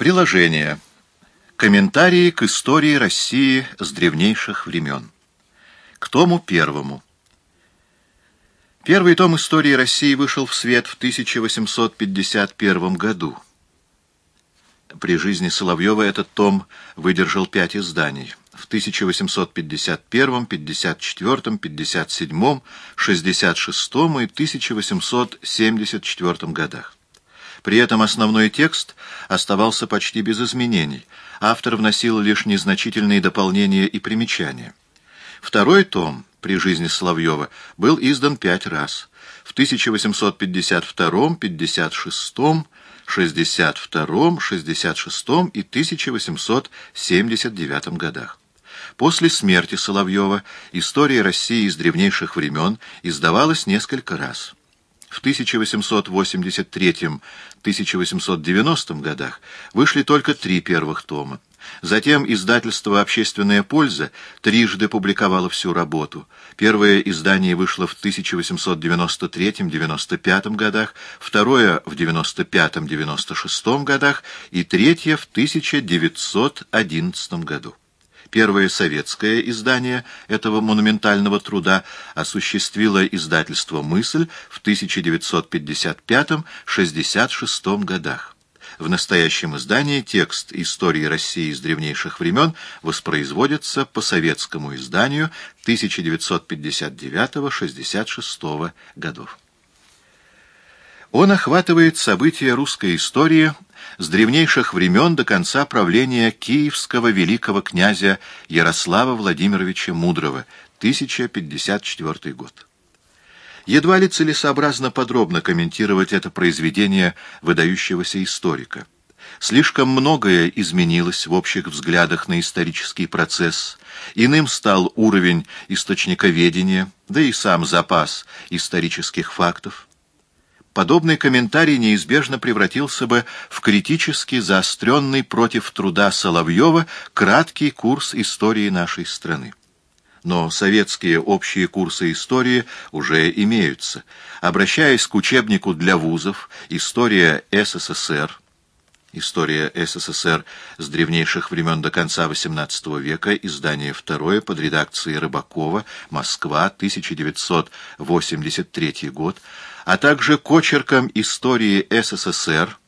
Приложение. Комментарии к истории России с древнейших времен. К тому первому. Первый том истории России вышел в свет в 1851 году. При жизни Соловьева этот том выдержал пять изданий. В 1851, 54, 57, 66 и 1874 годах. При этом основной текст оставался почти без изменений. Автор вносил лишь незначительные дополнения и примечания. Второй том при жизни Соловьева был издан пять раз. В 1852, 56, 62, 66 и 1879 годах. После смерти Соловьева история России из древнейших времен издавалась несколько раз. В 1883-1890 годах вышли только три первых тома. Затем издательство «Общественная польза» трижды публиковало всю работу. Первое издание вышло в 1893-95 годах, второе в 95-96 годах и третье в 1911 году. Первое советское издание этого монументального труда осуществило издательство «Мысль» в 1955-66 годах. В настоящем издании текст истории России с древнейших времен воспроизводится по советскому изданию 1959-66 годов. Он охватывает события русской истории с древнейших времен до конца правления киевского великого князя Ярослава Владимировича Мудрого, 1054 год. Едва ли целесообразно подробно комментировать это произведение выдающегося историка. Слишком многое изменилось в общих взглядах на исторический процесс, иным стал уровень источниковедения, да и сам запас исторических фактов подобный комментарий неизбежно превратился бы в критически заостренный против труда Соловьева краткий курс истории нашей страны. Но советские общие курсы истории уже имеются. Обращаясь к учебнику для вузов «История СССР», История СССР с древнейших времен до конца XVIII века, издание второе под редакцией Рыбакова, Москва, 1983 год, а также к очеркам истории СССР,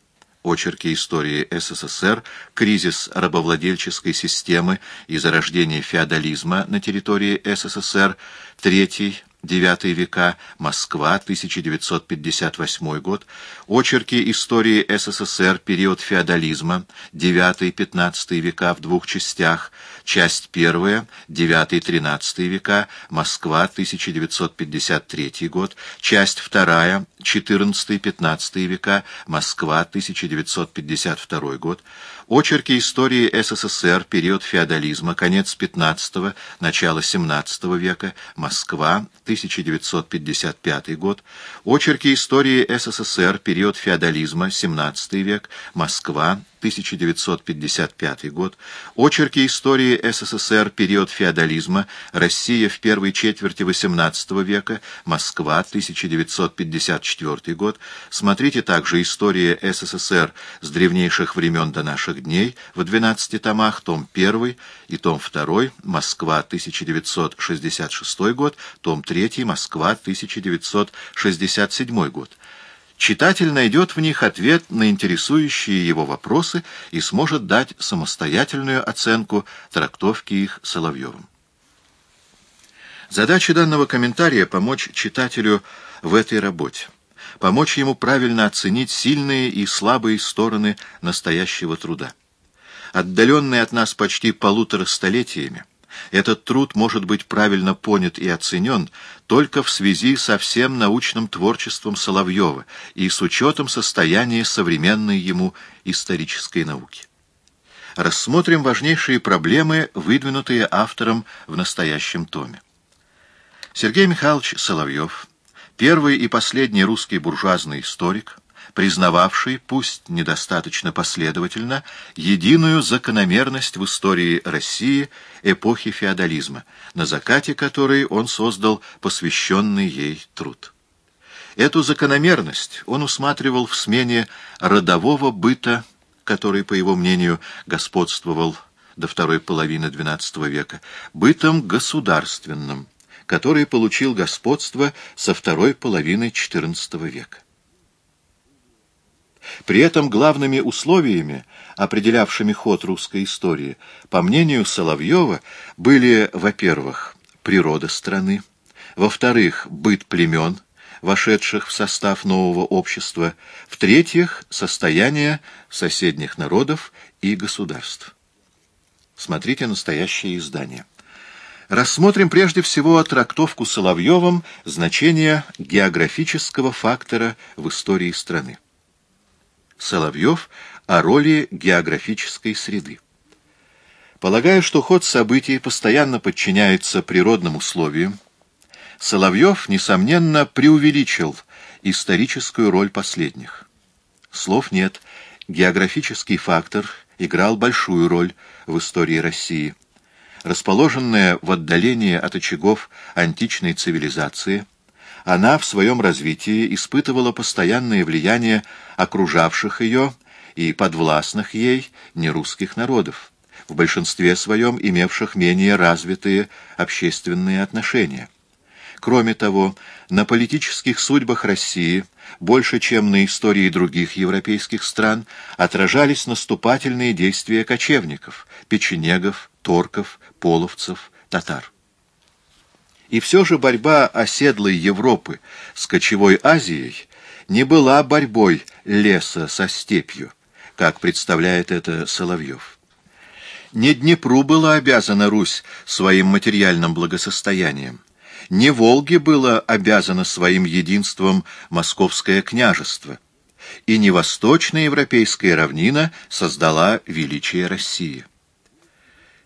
очерки истории СССР, кризис рабовладельческой системы и зарождение феодализма на территории СССР, третий, IX века, Москва, 1958 год, очерки истории СССР, период феодализма, IX-XV века в двух частях, часть первая, IX-XIII века, Москва, 1953 год, часть вторая, XIV-XV века, Москва, 1952 год, очерки истории СССР, период феодализма, конец XV, начало XVII века, Москва, 1955 год, очерки истории СССР, период феодализма, XVII век, Москва, 1955 год, очерки истории СССР, период феодализма, Россия в первой четверти XVIII века, Москва, 1954 год. Смотрите также «История СССР с древнейших времен до наших дней» в 12 томах, том 1 и том 2, Москва, 1966 год, том 3, Москва, 1967 год. Читатель найдет в них ответ на интересующие его вопросы и сможет дать самостоятельную оценку трактовки их Соловьевым. Задача данного комментария — помочь читателю в этой работе, помочь ему правильно оценить сильные и слабые стороны настоящего труда. Отдаленный от нас почти полутора столетиями, этот труд может быть правильно понят и оценен только в связи со всем научным творчеством Соловьева и с учетом состояния современной ему исторической науки. Рассмотрим важнейшие проблемы, выдвинутые автором в настоящем томе. Сергей Михайлович Соловьев, первый и последний русский буржуазный историк, признававший, пусть недостаточно последовательно, единую закономерность в истории России эпохи феодализма, на закате которой он создал посвященный ей труд. Эту закономерность он усматривал в смене родового быта который, по его мнению, господствовал до второй половины XII века, бытом государственным, который получил господство со второй половины XIV века. При этом главными условиями, определявшими ход русской истории, по мнению Соловьева, были, во-первых, природа страны, во-вторых, быт племен, вошедших в состав нового общества, в-третьих, состояние соседних народов и государств. Смотрите настоящее издание. Рассмотрим прежде всего трактовку Соловьевым значения географического фактора в истории страны. Соловьев о роли географической среды. Полагая, что ход событий постоянно подчиняется природным условиям, Соловьев, несомненно, преувеличил историческую роль последних. Слов нет, географический фактор играл большую роль в истории России. Расположенная в отдалении от очагов античной цивилизации, она в своем развитии испытывала постоянное влияние окружавших ее и подвластных ей нерусских народов, в большинстве своем имевших менее развитые общественные отношения. Кроме того, на политических судьбах России, больше чем на истории других европейских стран, отражались наступательные действия кочевников, печенегов, торков, половцев, татар. И все же борьба оседлой Европы с кочевой Азией не была борьбой леса со степью, как представляет это Соловьев. Не Днепру была обязана Русь своим материальным благосостоянием, не Волге было обязано своим единством Московское княжество, и не восточная европейская равнина создала величие России.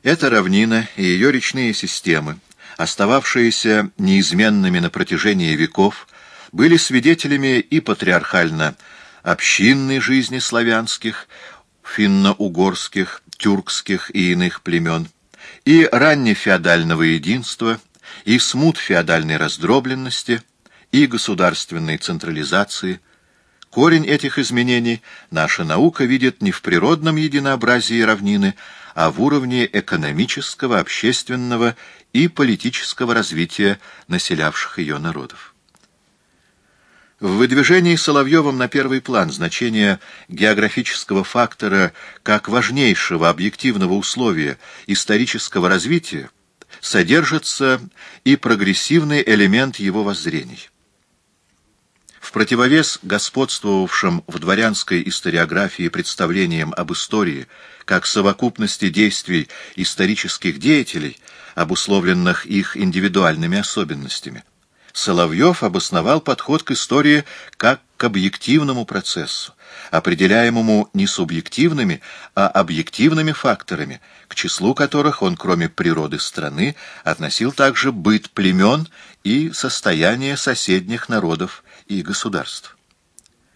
Эта равнина и ее речные системы остававшиеся неизменными на протяжении веков, были свидетелями и патриархально-общинной жизни славянских, финно-угорских, тюркских и иных племен, и раннефеодального единства, и смут феодальной раздробленности, и государственной централизации. Корень этих изменений наша наука видит не в природном единообразии равнины, а в уровне экономического, общественного и политического развития населявших ее народов. В выдвижении Соловьевым на первый план значение географического фактора как важнейшего объективного условия исторического развития содержится и прогрессивный элемент его воззрений. Противовес господствовавшим в дворянской историографии представлениям об истории как совокупности действий исторических деятелей, обусловленных их индивидуальными особенностями, Соловьев обосновал подход к истории как к объективному процессу, определяемому не субъективными, а объективными факторами, к числу которых он, кроме природы страны, относил также быт племен и состояние соседних народов и государств.